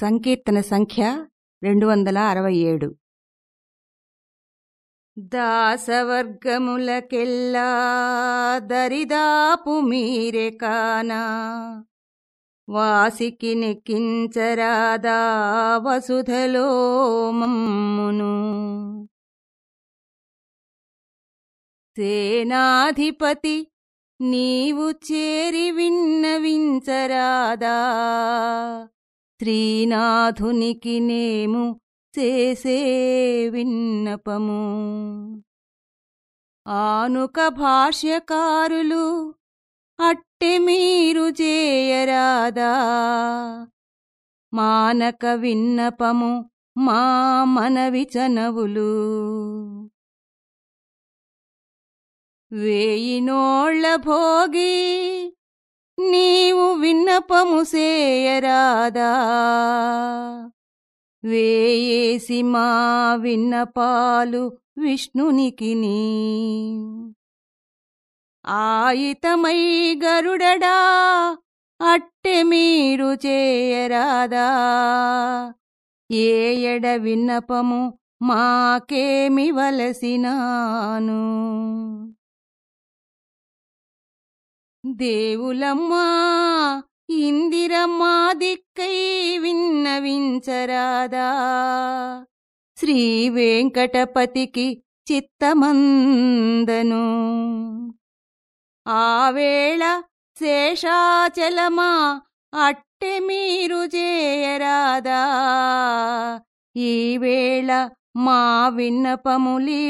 సంకీర్తన సంఖ్య రెండు వందల అరవై ఏడు. దాసవర్గములకెల్లా దరిదాపు మీరే కానా? వాసికి నెక్కించరాదా వసుధలో మమ్మును? సేనాధిపతి నీవు చేరి విన్నవించరాదా? శ్రీనాథునికి నేము చేసే విన్నపము. ఆనుక భాష్యకారులు అట్టె మీరు చేయరాదా మానక విన్నపము మా మనవి చనవులు. వేయినోళ్ళ భోగి నీవు విన్నపము సేయరాదా. వేయేసి మా విన్నపాలు విష్ణునికి ఆయితమై గరుడడా అట్టె మీరు చేయరాదా. ఏయడ విన్నపము మాకేమి వలసినాను. దేవులమ్మా ఇందిరమ్మా దిక్కై విన్నవించరాదా? శ్రీ వెంకటపతికి చిత్తమందను. ఆవేళ శేషాచలమా అట్టె మీరు చేయరాదా ఈవేళ మా విన్నపములీడేరెనికను.